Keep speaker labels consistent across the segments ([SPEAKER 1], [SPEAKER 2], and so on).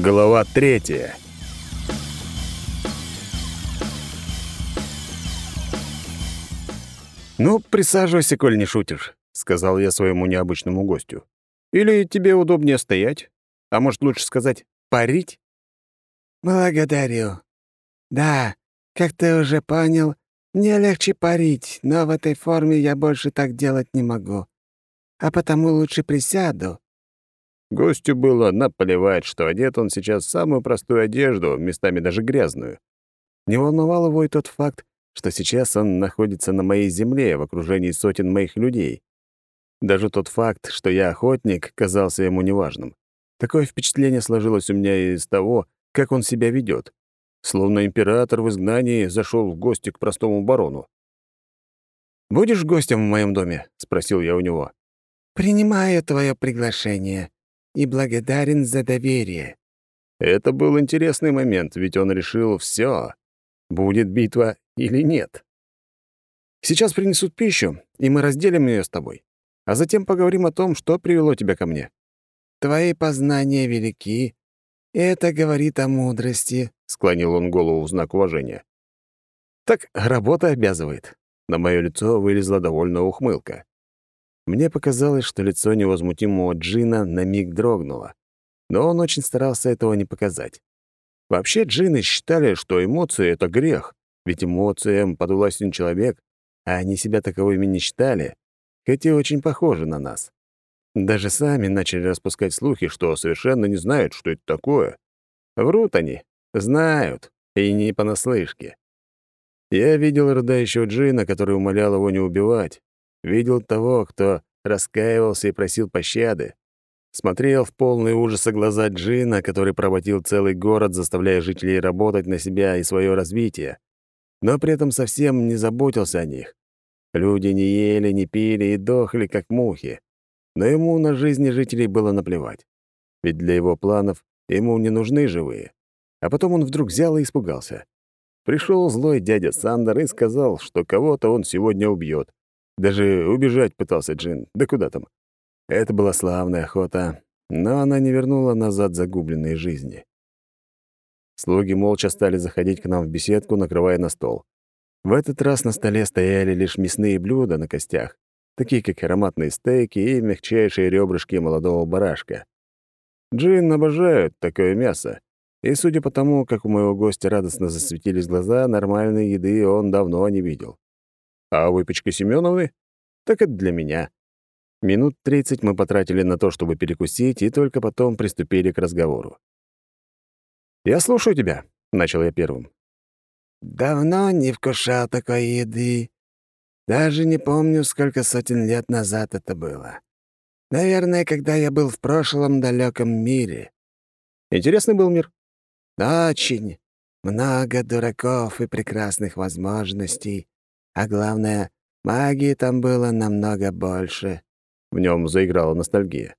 [SPEAKER 1] Глава третья. «Ну, присаживайся, коль не шутишь», — сказал я своему необычному гостю. «Или тебе удобнее стоять? А может, лучше сказать, парить?»
[SPEAKER 2] «Благодарю. Да, как ты уже понял, мне легче парить, но в этой форме я больше так делать не могу. А потому лучше присяду».
[SPEAKER 1] Гостю было наплевать, что одет он сейчас в самую простую одежду, местами даже грязную. Не волновал его и тот факт, что сейчас он находится на моей земле в окружении сотен моих людей. Даже тот факт, что я охотник, казался ему неважным. Такое впечатление сложилось у меня из того, как он себя ведет. Словно император в изгнании зашел в гости к простому барону. «Будешь гостем в моем доме?» — спросил я у него.
[SPEAKER 2] «Принимаю твое приглашение и благодарен за доверие».
[SPEAKER 1] Это был интересный момент, ведь он решил все. Будет битва или нет. Сейчас принесут пищу, и мы разделим ее с тобой. А затем поговорим о том, что привело тебя ко мне.
[SPEAKER 2] Твои познания велики, и это говорит о мудрости», — склонил он голову в знак уважения.
[SPEAKER 1] «Так работа обязывает». На мое лицо вылезла довольно ухмылка. Мне показалось, что лицо невозмутимого Джина на миг дрогнуло, но он очень старался этого не показать. Вообще джины считали, что эмоции — это грех, ведь эмоциям подвластен человек, а они себя таковыми не считали, хотя очень похожи на нас. Даже сами начали распускать слухи, что совершенно не знают, что это такое. Врут они, знают, и не понаслышке. Я видел рыдающего Джина, который умолял его не убивать. Видел того, кто раскаивался и просил пощады. Смотрел в полный ужаса глаза Джина, который проводил целый город, заставляя жителей работать на себя и свое развитие. Но при этом совсем не заботился о них. Люди не ели, не пили и дохли, как мухи. Но ему на жизни жителей было наплевать. Ведь для его планов ему не нужны живые. А потом он вдруг взял и испугался. Пришел злой дядя Сандер и сказал, что кого-то он сегодня убьет. Даже убежать пытался Джин. Да куда там? Это была славная охота, но она не вернула назад загубленные жизни. Слуги молча стали заходить к нам в беседку, накрывая на стол. В этот раз на столе стояли лишь мясные блюда на костях, такие как ароматные стейки и мягчайшие ребрышки молодого барашка. Джин обожают такое мясо, и судя по тому, как у моего гостя радостно засветились глаза, нормальной еды он давно не видел. А выпечка Семеновны? Так это для меня. Минут тридцать мы потратили на то, чтобы перекусить, и только потом приступили к разговору. «Я слушаю тебя», — начал я первым.
[SPEAKER 2] «Давно не вкушал такой еды. Даже не помню, сколько сотен лет назад это было. Наверное, когда я был в прошлом далеком мире.
[SPEAKER 1] Интересный был мир.
[SPEAKER 2] Очень. Много дураков и прекрасных возможностей. А главное, магии там было намного больше.
[SPEAKER 1] В нем заиграла ностальгия.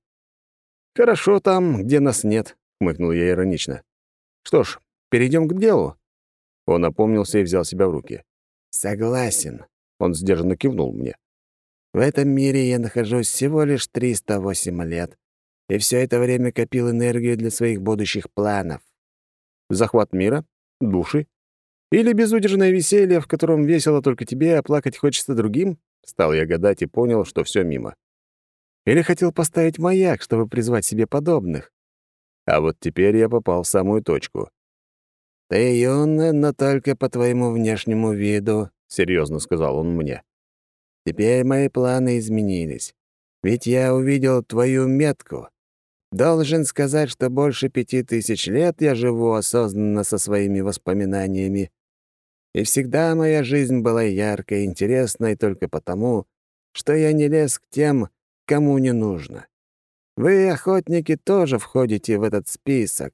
[SPEAKER 1] «Хорошо там, где нас нет», — хмыкнул я иронично. «Что ж, перейдем к делу». Он опомнился и взял себя в руки.
[SPEAKER 2] «Согласен.
[SPEAKER 1] Он сдержанно кивнул мне.
[SPEAKER 2] «В этом мире я нахожусь всего лишь 308 лет, и все это время копил энергию для своих будущих планов».
[SPEAKER 1] «Захват мира? Души? Или безудержное веселье, в котором весело только тебе, а плакать хочется другим?» Стал я гадать и понял, что все мимо. Или хотел поставить маяк, чтобы призвать себе подобных? А вот теперь я попал в самую точку.
[SPEAKER 2] «Ты юный, но только по твоему внешнему виду», —
[SPEAKER 1] серьезно сказал он мне.
[SPEAKER 2] «Теперь мои планы изменились. Ведь я увидел твою метку. Должен сказать, что больше пяти тысяч лет я живу осознанно со своими воспоминаниями. И всегда моя жизнь была яркой и интересной только потому, что я не лез к тем, кому не нужно. Вы, охотники, тоже входите в этот список.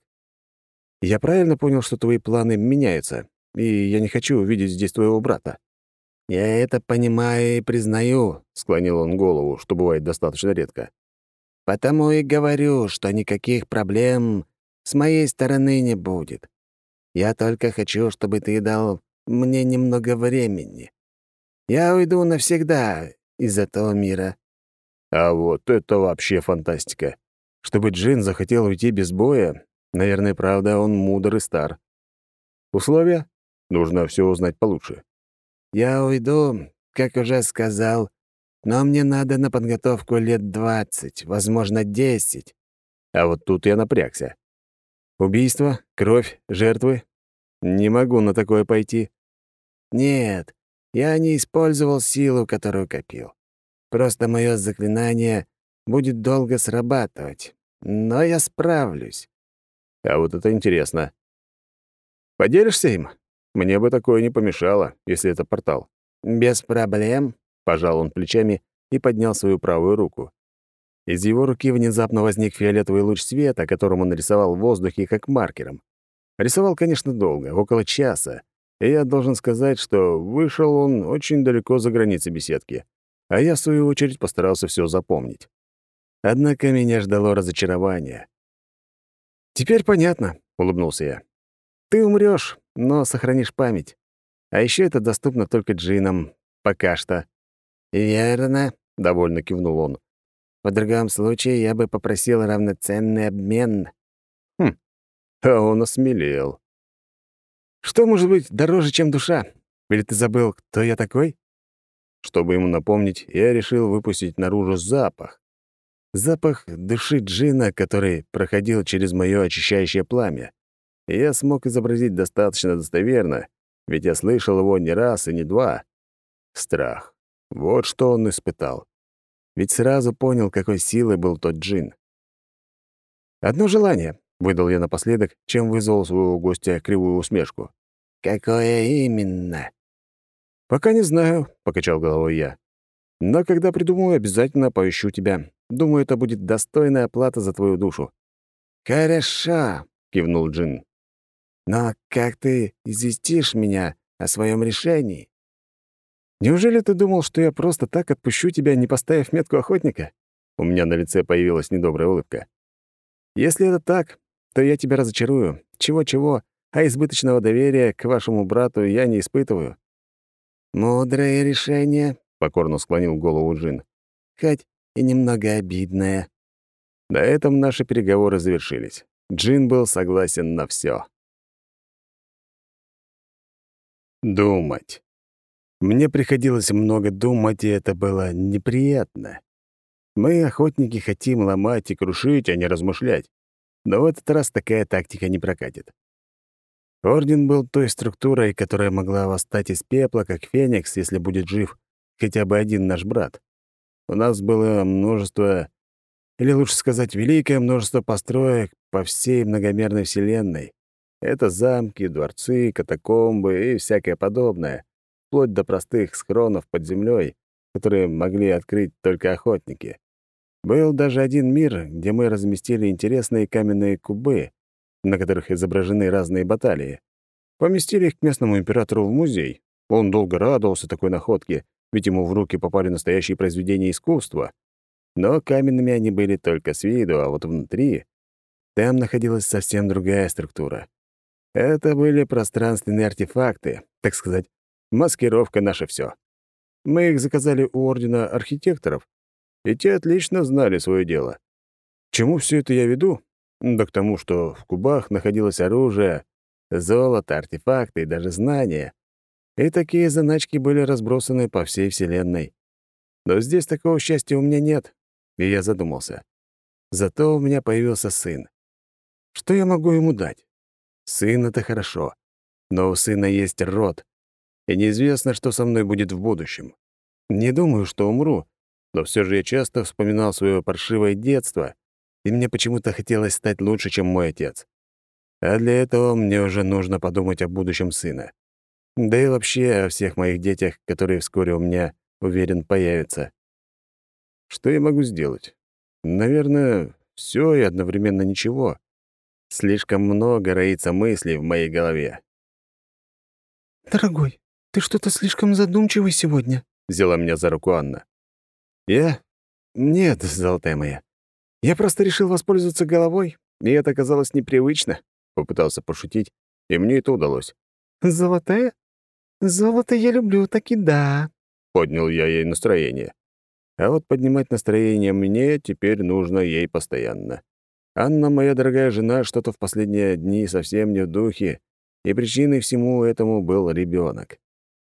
[SPEAKER 1] Я правильно понял, что твои планы меняются, и я не хочу увидеть здесь твоего брата?»
[SPEAKER 2] «Я это понимаю и признаю», — склонил он голову, что бывает достаточно редко. «Потому и говорю, что никаких проблем с моей стороны не будет. Я только хочу, чтобы ты дал мне немного времени. Я уйду навсегда из этого мира».
[SPEAKER 1] А вот это вообще фантастика. Чтобы Джин захотел уйти без боя, Наверное, правда, он мудр и стар. Условия? Нужно все узнать получше.
[SPEAKER 2] «Я уйду, как уже сказал, но мне надо на подготовку лет двадцать, возможно, десять».
[SPEAKER 1] А вот тут я напрягся. Убийство, кровь, жертвы? Не могу на такое пойти.
[SPEAKER 2] «Нет, я не использовал силу, которую копил. Просто мое заклинание будет долго срабатывать. Но я справлюсь».
[SPEAKER 1] А вот это интересно. Поделишься им? Мне бы такое не помешало, если это портал.
[SPEAKER 2] «Без проблем», —
[SPEAKER 1] пожал он плечами и поднял свою правую руку. Из его руки внезапно возник фиолетовый луч света, которым он рисовал в воздухе как маркером. Рисовал, конечно, долго, около часа, и я должен сказать, что вышел он очень далеко за границы беседки, а я, в свою очередь, постарался все запомнить. Однако меня ждало разочарование. «Теперь понятно», — улыбнулся я. «Ты умрёшь, но сохранишь память. А ещё это доступно только джинам. Пока что».
[SPEAKER 2] «Верно», —
[SPEAKER 1] довольно кивнул он.
[SPEAKER 2] «В другом случае я бы попросил равноценный обмен».
[SPEAKER 1] «Хм, а он осмелел». «Что может быть дороже, чем душа? Или ты забыл, кто я такой?» Чтобы ему напомнить, я решил выпустить наружу запах. Запах души джина, который проходил через моё очищающее пламя. Я смог изобразить достаточно достоверно, ведь я слышал его не раз и не два. Страх. Вот что он испытал. Ведь сразу понял, какой силой был тот джин. «Одно желание», — выдал я напоследок, чем вызвал своего гостя кривую усмешку.
[SPEAKER 2] «Какое именно?»
[SPEAKER 1] «Пока не знаю», — покачал головой я. «Но когда придумаю, обязательно поищу тебя. Думаю, это будет достойная плата за твою душу».
[SPEAKER 2] «Хорошо», — кивнул
[SPEAKER 1] Джин.
[SPEAKER 2] «Но как ты известишь меня о своем решении?»
[SPEAKER 1] «Неужели ты думал, что я просто так отпущу тебя, не поставив метку охотника?» У меня на лице появилась недобрая улыбка. «Если это так, то я тебя разочарую. Чего-чего, а избыточного доверия к вашему брату я не испытываю».
[SPEAKER 2] «Мудрое решение», —
[SPEAKER 1] покорно склонил голову Джин.
[SPEAKER 2] «Хоть и немного обидное».
[SPEAKER 1] На этом наши переговоры завершились. Джин был согласен на все. Думать. Мне приходилось много думать, и это было неприятно. Мы, охотники, хотим ломать и крушить, а не размышлять. Но в этот раз такая тактика не прокатит. Орден был той структурой, которая могла восстать из пепла, как феникс, если будет жив хотя бы один наш брат. У нас было множество, или лучше сказать, великое множество построек по всей многомерной вселенной. Это замки, дворцы, катакомбы и всякое подобное, вплоть до простых схронов под землей, которые могли открыть только охотники. Был даже один мир, где мы разместили интересные каменные кубы, на которых изображены разные баталии. Поместили их к местному императору в музей. Он долго радовался такой находке, ведь ему в руки попали настоящие произведения искусства. Но каменными они были только с виду, а вот внутри... Там находилась совсем другая структура. Это были пространственные артефакты, так сказать, маскировка наше все. Мы их заказали у Ордена архитекторов, и те отлично знали свое дело. К чему все это я веду? Да к тому, что в кубах находилось оружие, золото, артефакты и даже знания. И такие заначки были разбросаны по всей Вселенной. Но здесь такого счастья у меня нет, и я задумался. Зато у меня появился сын. Что я могу ему дать? Сын — это хорошо, но у сына есть род, и неизвестно, что со мной будет в будущем. Не думаю, что умру, но все же я часто вспоминал свое паршивое детство, и мне почему-то хотелось стать лучше, чем мой отец. А для этого мне уже нужно подумать о будущем сына. Да и вообще о всех моих детях, которые вскоре у меня, уверен, появятся. Что я могу сделать? Наверное, все и одновременно ничего. Слишком много роится мыслей в моей голове.
[SPEAKER 3] «Дорогой, ты что-то слишком задумчивый сегодня», —
[SPEAKER 1] взяла меня за руку Анна. «Я? Нет, золотая моя. Я просто решил воспользоваться головой, и это оказалось непривычно», — попытался пошутить, и мне это удалось.
[SPEAKER 3] «Золотая? «Золото я люблю, так и да», —
[SPEAKER 1] поднял я ей настроение. А вот поднимать настроение мне теперь нужно ей постоянно. Анна, моя дорогая жена, что-то в последние дни совсем не в духе, и причиной всему этому был ребенок.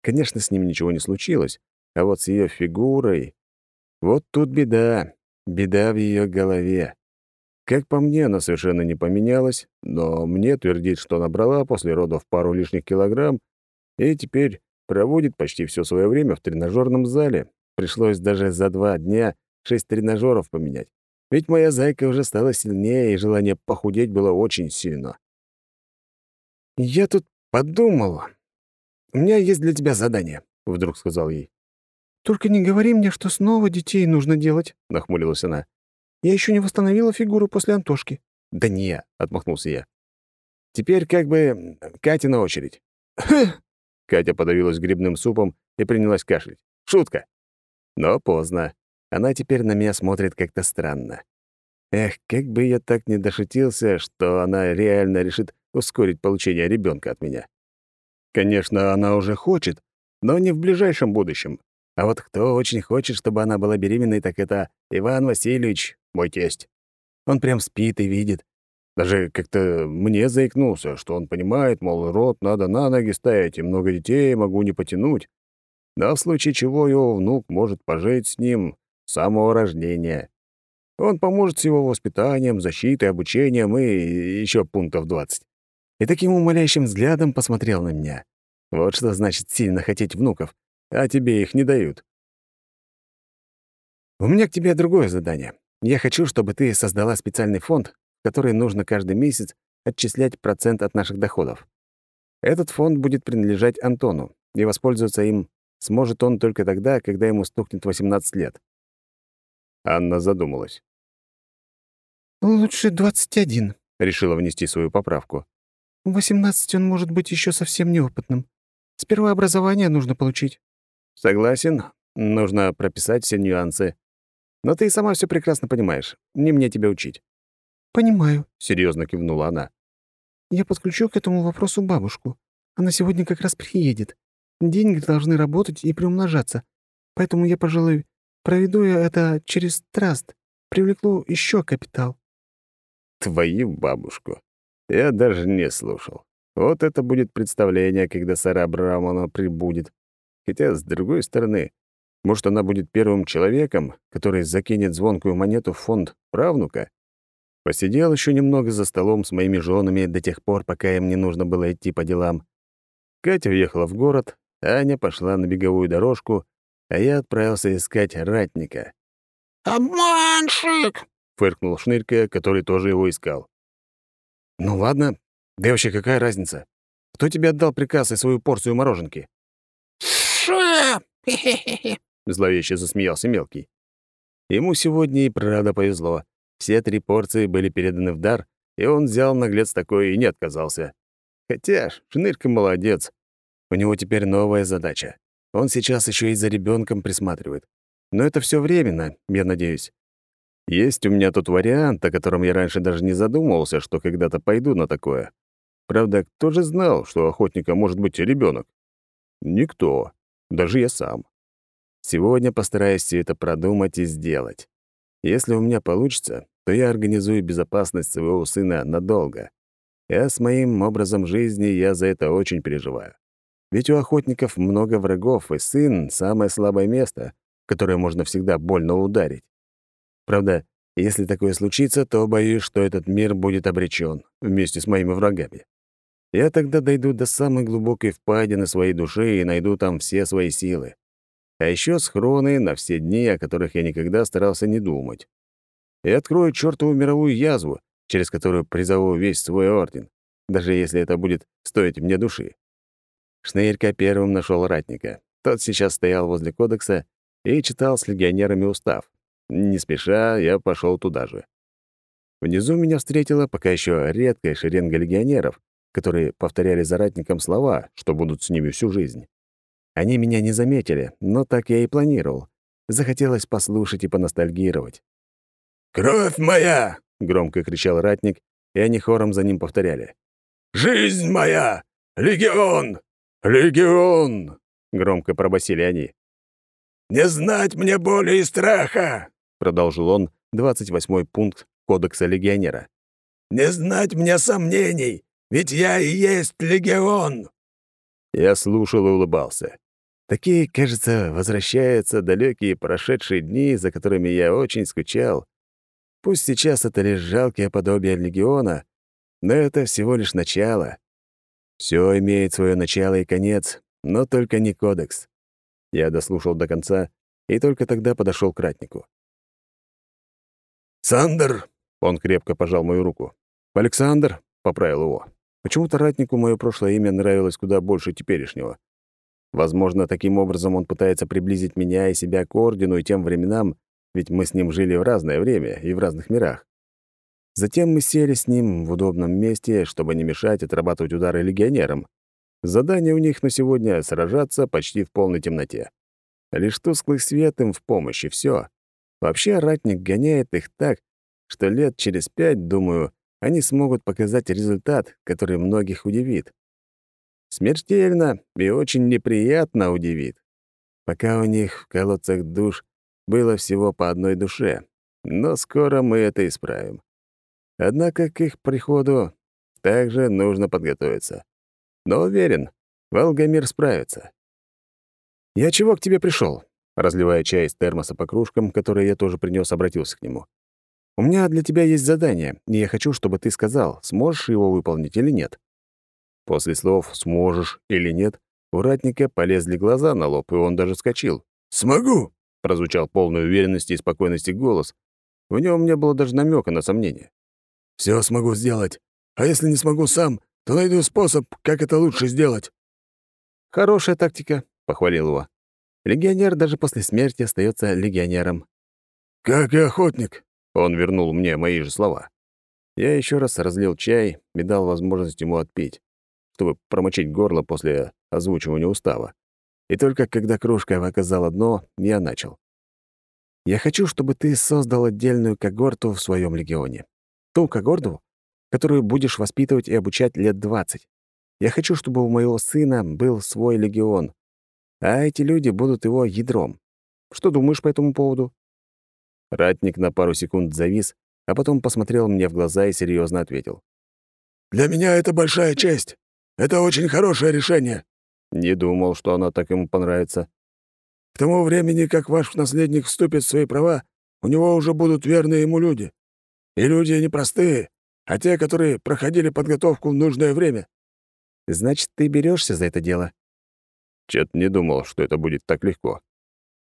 [SPEAKER 1] Конечно, с ним ничего не случилось, а вот с ее фигурой... Вот тут беда, беда в ее голове. Как по мне, она совершенно не поменялась, но мне твердит, что набрала после родов пару лишних килограмм и теперь проводит почти все свое время в тренажерном зале. Пришлось даже за два дня шесть тренажеров поменять. Ведь моя зайка уже стала сильнее, и желание похудеть было очень сильно. «Я тут подумал. У меня есть для тебя задание», — вдруг сказал ей.
[SPEAKER 3] «Только не говори мне, что снова детей нужно делать», — нахмурилась она. «Я еще не восстановила фигуру после Антошки».
[SPEAKER 1] «Да не», — отмахнулся я. «Теперь как бы Катя на очередь». Катя подавилась грибным супом и принялась кашлять. «Шутка!» Но поздно. Она теперь на меня смотрит как-то странно. Эх, как бы я так не дошутился, что она реально решит ускорить получение ребенка от меня. Конечно, она уже хочет, но не в ближайшем будущем. А вот кто очень хочет, чтобы она была беременной, так это Иван Васильевич, мой тесть. Он прям спит и видит. Даже как-то мне заикнулся, что он понимает, мол, рот надо на ноги ставить, и много детей могу не потянуть. Но в случае чего его внук может пожить с ним, с самого рождения. Он поможет с его воспитанием, защитой, обучением и еще пунктов 20. И таким умоляющим взглядом посмотрел на меня. Вот что значит сильно хотеть внуков, а тебе их не дают. У меня к тебе другое задание. Я хочу, чтобы ты создала специальный фонд, в который нужно каждый месяц отчислять процент от наших доходов. Этот фонд будет принадлежать Антону, и воспользоваться им сможет он только тогда, когда ему стукнет 18 лет. Анна задумалась.
[SPEAKER 3] «Лучше 21», —
[SPEAKER 1] решила внести свою поправку.
[SPEAKER 3] «В 18 он может быть еще совсем неопытным. Сперва образование нужно получить».
[SPEAKER 1] «Согласен. Нужно прописать все нюансы. Но ты сама все прекрасно понимаешь. Не мне тебя учить».
[SPEAKER 3] «Понимаю», —
[SPEAKER 1] серьезно кивнула она.
[SPEAKER 3] «Я подключу к этому вопросу бабушку. Она сегодня как раз приедет. Деньги должны работать и приумножаться. Поэтому я, пожалуй, Проведу это через траст, привлеку еще капитал».
[SPEAKER 1] «Твою бабушку. Я даже не слушал. Вот это будет представление, когда Сара Абрамовна прибудет. Хотя, с другой стороны, может, она будет первым человеком, который закинет звонкую монету в фонд правнука? Посидел еще немного за столом с моими женами до тех пор, пока им не нужно было идти по делам. Катя уехала в город, Аня пошла на беговую дорожку, а я отправился искать ратника.
[SPEAKER 2] «Обманщик!»
[SPEAKER 1] — фыркнул Шнырька, который тоже его искал. «Ну ладно, да и вообще какая разница? Кто тебе отдал приказ и свою порцию мороженки?»
[SPEAKER 2] «Ше!»
[SPEAKER 1] — зловеще засмеялся мелкий. Ему сегодня и правда повезло. Все три порции были переданы в дар, и он взял наглец такой и не отказался. Хотя Шнырька молодец. У него теперь новая задача он сейчас еще и за ребенком присматривает. Но это все временно, я надеюсь. Есть у меня тут вариант, о котором я раньше даже не задумывался, что когда-то пойду на такое. Правда, кто же знал, что охотника может быть ребенок? Никто. Даже я сам. Сегодня постараюсь все это продумать и сделать. Если у меня получится, то я организую безопасность своего сына надолго. А с моим образом жизни я за это очень переживаю. Ведь у охотников много врагов, и сын — самое слабое место, которое можно всегда больно ударить. Правда, если такое случится, то боюсь, что этот мир будет обречен вместе с моими врагами. Я тогда дойду до самой глубокой впадины своей души и найду там все свои силы. А еще схроны на все дни, о которых я никогда старался не думать. И открою чертову мировую язву, через которую призову весь свой орден, даже если это будет стоить мне души. Шнырька первым нашел ратника. Тот сейчас стоял возле кодекса и читал с легионерами устав. Не спеша, я пошел туда же. Внизу меня встретила пока еще редкая шеренга легионеров, которые повторяли за ратником слова, что будут с ними всю жизнь. Они меня не заметили, но так я и планировал. Захотелось послушать и поностальгировать.
[SPEAKER 2] «Кровь моя!»
[SPEAKER 1] — громко кричал ратник, и они хором за ним повторяли.
[SPEAKER 2] «Жизнь моя! Легион!
[SPEAKER 1] «Легион!» — громко пробасили они.
[SPEAKER 2] «Не знать мне боли и страха!»
[SPEAKER 1] — продолжил он, двадцать восьмой пункт Кодекса легионера.
[SPEAKER 2] Не знать мне сомнений, ведь я и есть легион!»
[SPEAKER 1] Я слушал и улыбался. Такие, кажется, возвращаются далекие прошедшие дни, за которыми я очень скучал. Пусть сейчас это лишь жалкое подобие легиона, но это всего лишь начало. Все имеет свое начало и конец, но только не кодекс. Я дослушал до конца и только тогда подошел к ратнику.
[SPEAKER 2] «Сандер!» — он крепко пожал мою руку.
[SPEAKER 1] «Александр!» — поправил его. Почему-то ратнику мое прошлое имя нравилось куда больше теперешнего. Возможно, таким образом он пытается приблизить меня и себя к Ордену и тем временам, ведь мы с ним жили в разное время и в разных мирах. Затем мы сели с ним в удобном месте, чтобы не мешать отрабатывать удары легионерам. Задание у них на сегодня — сражаться почти в полной темноте. Лишь тусклый свет им в помощь, и всё. Вообще, ратник гоняет их так, что лет через пять, думаю, они смогут показать результат, который многих удивит. Смертельно и очень неприятно удивит. Пока у них в колодцах душ было всего по одной душе, но скоро мы это исправим. Однако к их приходу также нужно подготовиться. Но уверен, Волгомир справится. «Я чего к тебе пришел? Разливая чай из термоса по кружкам, которые я тоже принес, обратился к нему. «У меня для тебя есть задание, и я хочу, чтобы ты сказал, сможешь его выполнить или нет». После слов «сможешь» или «нет» у ратника полезли глаза на лоб, и он даже вскочил.
[SPEAKER 2] «Смогу!»
[SPEAKER 1] — прозвучал полной уверенности и спокойности голос. В нем не было даже намека на сомнение.
[SPEAKER 2] «Все смогу сделать. А если не смогу сам, то найду способ, как это лучше сделать».
[SPEAKER 1] «Хорошая тактика», — похвалил его. Легионер даже после смерти остается легионером.
[SPEAKER 2] «Как и охотник», —
[SPEAKER 1] он вернул мне мои же слова. Я еще раз разлил чай и дал возможность ему отпить, чтобы промочить горло после озвучивания устава. И только когда кружка оказала дно, я начал. «Я хочу, чтобы ты создал отдельную когорту в своем легионе. Ту когорту, которую будешь воспитывать и обучать лет двадцать. Я хочу, чтобы у моего сына был свой легион, а эти люди будут его ядром. Что думаешь по этому поводу?» Ратник на пару секунд завис, а потом посмотрел мне в глаза и серьезно ответил.
[SPEAKER 2] «Для меня это большая честь. Это очень хорошее решение».
[SPEAKER 1] Не думал, что оно так ему понравится.
[SPEAKER 2] «К тому времени, как ваш наследник вступит в свои права, у него уже будут верные ему люди. И люди не простые, а те, которые проходили подготовку в нужное время».
[SPEAKER 1] «Значит, ты берешься за это дело?» Чет не думал, что это будет так легко.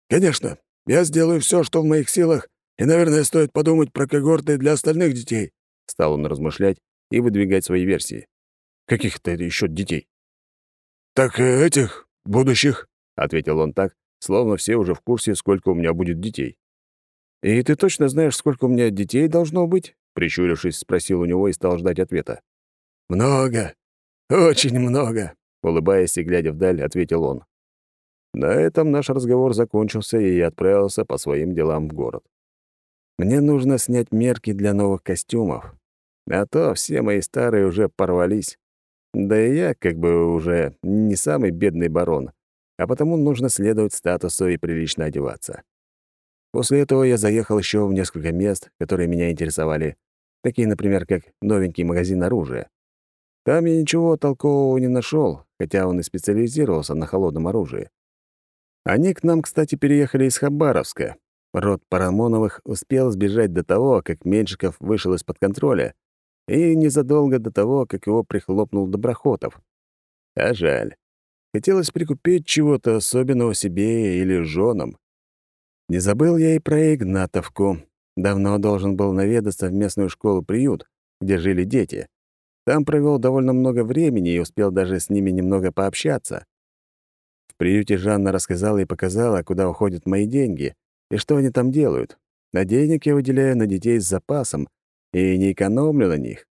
[SPEAKER 2] «Конечно. Я сделаю все, что в моих силах, и, наверное, стоит подумать про когорты для остальных детей», —
[SPEAKER 1] стал он размышлять и выдвигать свои версии. «Каких-то еще детей?»
[SPEAKER 2] «Так этих, будущих», — ответил он так,
[SPEAKER 1] словно все уже в курсе, сколько у меня будет детей. «И ты точно знаешь, сколько у меня детей должно быть?» Прищурившись, спросил у него и стал ждать ответа.
[SPEAKER 2] «Много. Очень много»,
[SPEAKER 1] Улыбаясь и глядя вдаль, ответил он. На этом наш разговор закончился, и я отправился по своим делам в город. Мне нужно снять мерки для новых костюмов, а то все мои старые уже порвались. Да и я как бы уже не самый бедный барон, а потому нужно следовать статусу и прилично одеваться. После этого я заехал еще в несколько мест, которые меня интересовали, такие, например, как новенький магазин оружия. Там я ничего толкового не нашел, хотя он и специализировался на холодном оружии. Они к нам, кстати, переехали из Хабаровска. Род Парамоновых успел сбежать до того, как Меньшиков вышел из-под контроля, и незадолго до того, как его прихлопнул Доброхотов. А жаль. Хотелось прикупить чего-то особенного себе или женам. Не забыл я и про Игнатовку. Давно должен был наведаться в местную школу-приют, где жили дети. Там провел довольно много времени и успел даже с ними немного пообщаться. В приюте Жанна рассказала и показала, куда уходят мои деньги и что они там делают. А денег я выделяю на детей с запасом и не экономлю на них.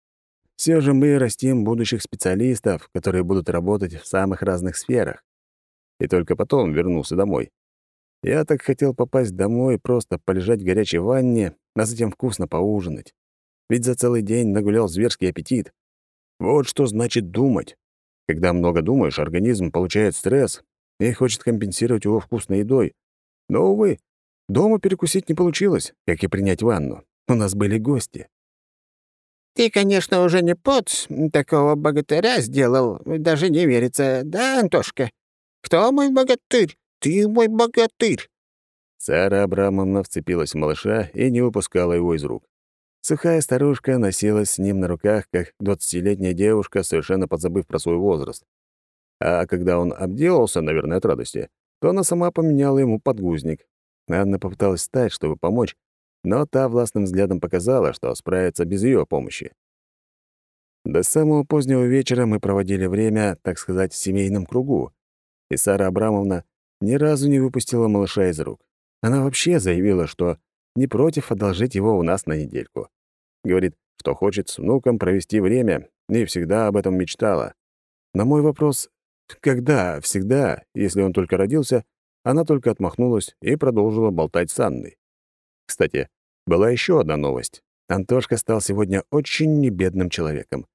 [SPEAKER 1] Все же мы растим будущих специалистов, которые будут работать в самых разных сферах. И только потом вернулся домой. Я так хотел попасть домой, просто полежать в горячей ванне, а затем вкусно поужинать. Ведь за целый день нагулял зверский аппетит. Вот что значит думать. Когда много думаешь, организм получает стресс и хочет компенсировать его вкусной едой. Но, увы, дома перекусить не получилось, как и принять ванну. У нас были гости.
[SPEAKER 2] Ты, конечно, уже не пот такого богатыря сделал, даже не верится, да, Антошка? Кто мой богатырь? Ты мой богатырь!»
[SPEAKER 1] Сара Абрамовна вцепилась в малыша и не выпускала его из рук. Сухая старушка носилась с ним на руках, как двадцатилетняя девушка, совершенно подзабыв про свой возраст. А когда он обделался, наверное, от радости, то она сама поменяла ему подгузник. Анна попыталась встать, чтобы помочь, но та властным взглядом показала, что справится без ее помощи. До самого позднего вечера мы проводили время, так сказать, в семейном кругу, и Сара Абрамовна ни разу не выпустила малыша из рук. Она вообще заявила, что не против одолжить его у нас на недельку. Говорит, что хочет с внуком провести время, и всегда об этом мечтала. На мой вопрос «когда?» всегда, если он только родился, она только отмахнулась и продолжила болтать с Анной. Кстати, была еще одна новость. Антошка стал сегодня очень небедным человеком.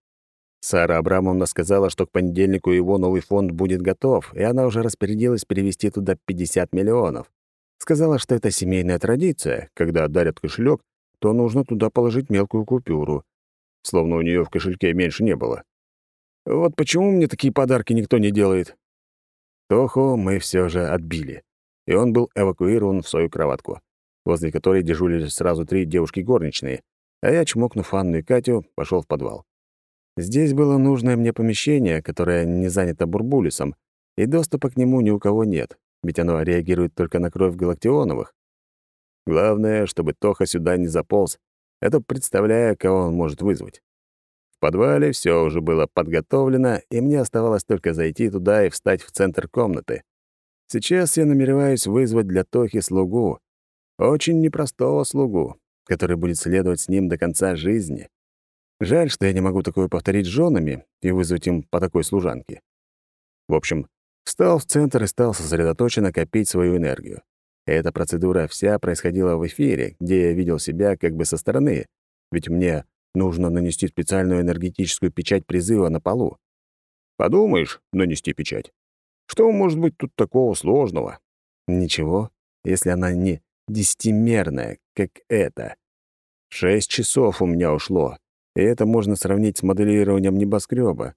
[SPEAKER 1] Сара Абрамовна сказала, что к понедельнику его новый фонд будет готов, и она уже распорядилась перевести туда 50 миллионов. Сказала, что это семейная традиция. Когда дарят кошелек, то нужно туда положить мелкую купюру. Словно у нее в кошельке меньше не было. Вот почему мне такие подарки никто не делает? Тоху мы все же отбили, и он был эвакуирован в свою кроватку, возле которой дежурили сразу три девушки-горничные, а я, чмокнув Анну и Катю, пошел в подвал. Здесь было нужное мне помещение, которое не занято бурбулисом, и доступа к нему ни у кого нет, ведь оно реагирует только на кровь галактионовых. Главное, чтобы Тоха сюда не заполз, это представляя, кого он может вызвать. В подвале все уже было подготовлено, и мне оставалось только зайти туда и встать в центр комнаты. Сейчас я намереваюсь вызвать для Тохи слугу, очень непростого слугу, который будет следовать с ним до конца жизни. Жаль, что я не могу такое повторить с женами и вызвать им по такой служанке. В общем, встал в центр и стал сосредоточенно копить свою энергию. Эта процедура вся происходила в эфире, где я видел себя как бы со стороны, ведь мне нужно нанести специальную энергетическую печать призыва на полу. Подумаешь, нанести печать. Что может быть тут такого сложного? Ничего, если она не десятимерная, как эта. Шесть часов у меня ушло, и это можно сравнить с моделированием небоскреба.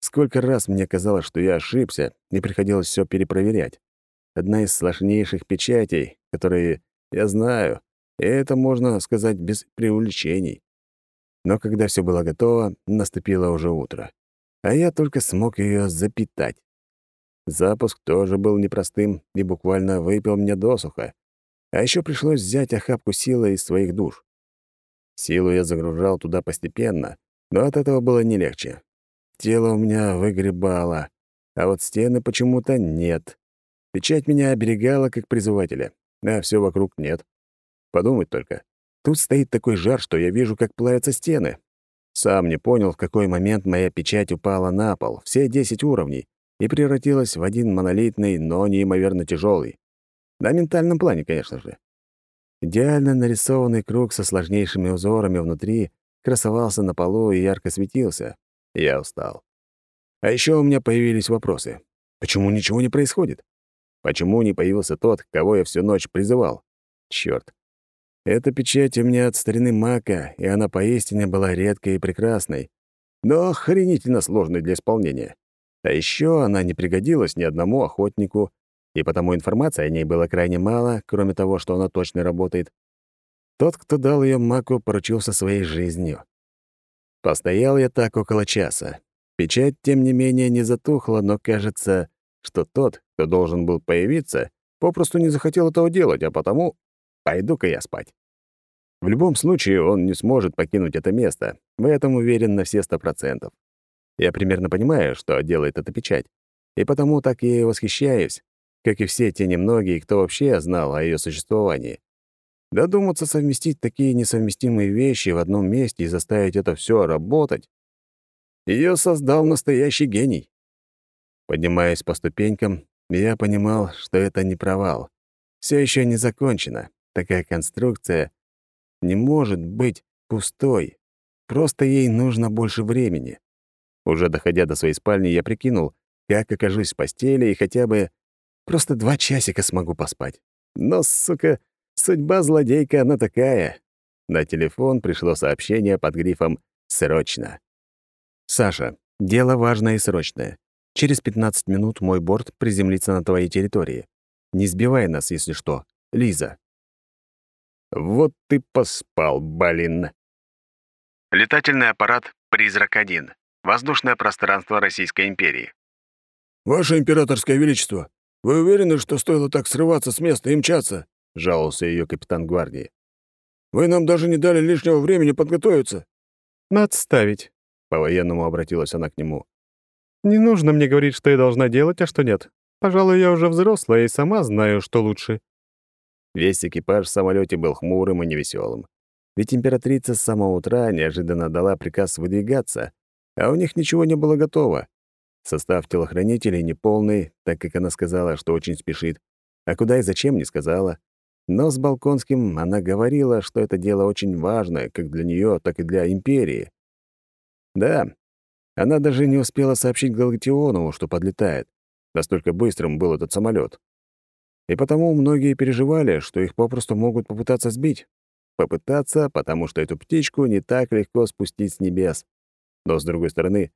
[SPEAKER 1] Сколько раз мне казалось, что я ошибся, и приходилось все перепроверять. Одна из сложнейших печатей, которые я знаю, и это можно сказать без преувеличений. Но когда все было готово, наступило уже утро. А я только смог ее запитать. Запуск тоже был непростым и буквально выпил меня досуха. А еще пришлось взять охапку силы из своих душ. Силу я загружал туда постепенно, но от этого было не легче. Тело у меня выгребало, а вот стены почему-то нет. Печать меня оберегала как призывателя, а все вокруг нет. Подумать только. Тут стоит такой жар, что я вижу, как плавятся стены. Сам не понял, в какой момент моя печать упала на пол, все десять уровней, и превратилась в один монолитный, но неимоверно тяжелый. На ментальном плане, конечно же. Идеально нарисованный круг со сложнейшими узорами внутри красовался на полу и ярко светился. Я устал. А еще у меня появились вопросы. Почему ничего не происходит? Почему не появился тот, кого я всю ночь призывал? Чёрт. Эта печать у меня от старины мака, и она поистине была редкой и прекрасной, но охренительно сложной для исполнения. А еще она не пригодилась ни одному охотнику, и потому информации о ней было крайне мало, кроме того, что она точно работает. Тот, кто дал ее Маку, поручился своей жизнью. Постоял я так около часа. Печать, тем не менее, не затухла, но кажется, что тот, кто должен был появиться, попросту не захотел этого делать, а потому пойду-ка я спать. В любом случае, он не сможет покинуть это место. В этом уверен на все сто процентов. Я примерно понимаю, что делает эта печать, и потому так ей восхищаюсь, как и все те немногие, кто вообще знал о ее существовании. Додуматься совместить такие несовместимые вещи в одном месте и заставить это все работать. Ее создал настоящий гений. Поднимаясь по ступенькам, я понимал, что это не провал. Все еще не закончено. Такая конструкция не может быть пустой. Просто ей нужно больше времени. Уже доходя до своей спальни, я прикинул, как окажусь в постели и хотя бы Просто два часика смогу поспать. Но, сука, судьба злодейка она такая. На телефон пришло сообщение под грифом Срочно. Саша, дело важное и срочное. Через 15 минут мой борт приземлится на твоей территории. Не сбивай нас, если что. Лиза. Вот ты поспал, блин. Летательный аппарат «Призрак-1». Воздушное пространство Российской империи.
[SPEAKER 2] «Ваше императорское величество, вы уверены, что стоило так срываться с места и мчаться?» — жаловался ее капитан гвардии. «Вы нам даже не дали лишнего времени подготовиться».
[SPEAKER 3] «Надо ставить», — по-военному обратилась она к нему. «Не нужно мне говорить, что я должна делать, а что нет. Пожалуй, я уже взрослая и сама знаю, что лучше».
[SPEAKER 1] Весь экипаж в самолете был хмурым и невеселым. Ведь императрица с самого утра неожиданно дала приказ выдвигаться, а у них ничего не было готово. Состав телохранителей неполный, так как она сказала, что очень спешит, а куда и зачем не сказала. Но с Балконским она говорила, что это дело очень важное как для нее, так и для империи. Да, она даже не успела сообщить Галактионову, что подлетает. Настолько быстрым был этот самолет. И потому многие переживали, что их попросту могут попытаться сбить. Попытаться, потому что эту птичку не так легко спустить с небес. Но, с другой стороны,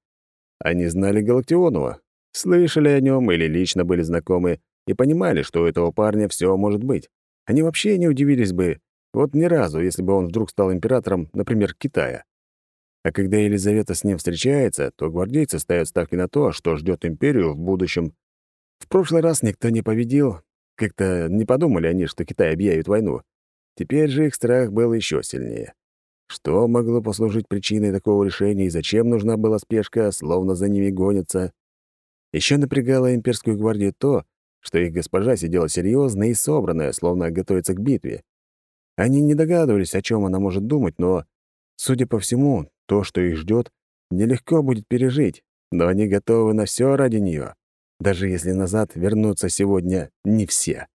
[SPEAKER 1] они знали Галактионова, слышали о нем или лично были знакомы и понимали, что у этого парня все может быть. Они вообще не удивились бы, вот ни разу, если бы он вдруг стал императором, например, Китая. А когда Елизавета с ним встречается, то гвардейцы ставят ставки на то, что ждет империю в будущем. В прошлый раз никто не победил, как-то не подумали они, что Китай объявит войну. Теперь же их страх был еще сильнее. Что могло послужить причиной такого решения и зачем нужна была спешка, словно за ними гонятся? Еще напрягало имперскую гвардию то, что их госпожа сидела серьезная и собранная, словно готовится к битве. Они не догадывались, о чем она может думать, но, судя по всему, то, что их ждет, нелегко будет пережить, но они готовы на все ради нее, даже если назад вернутся сегодня не все.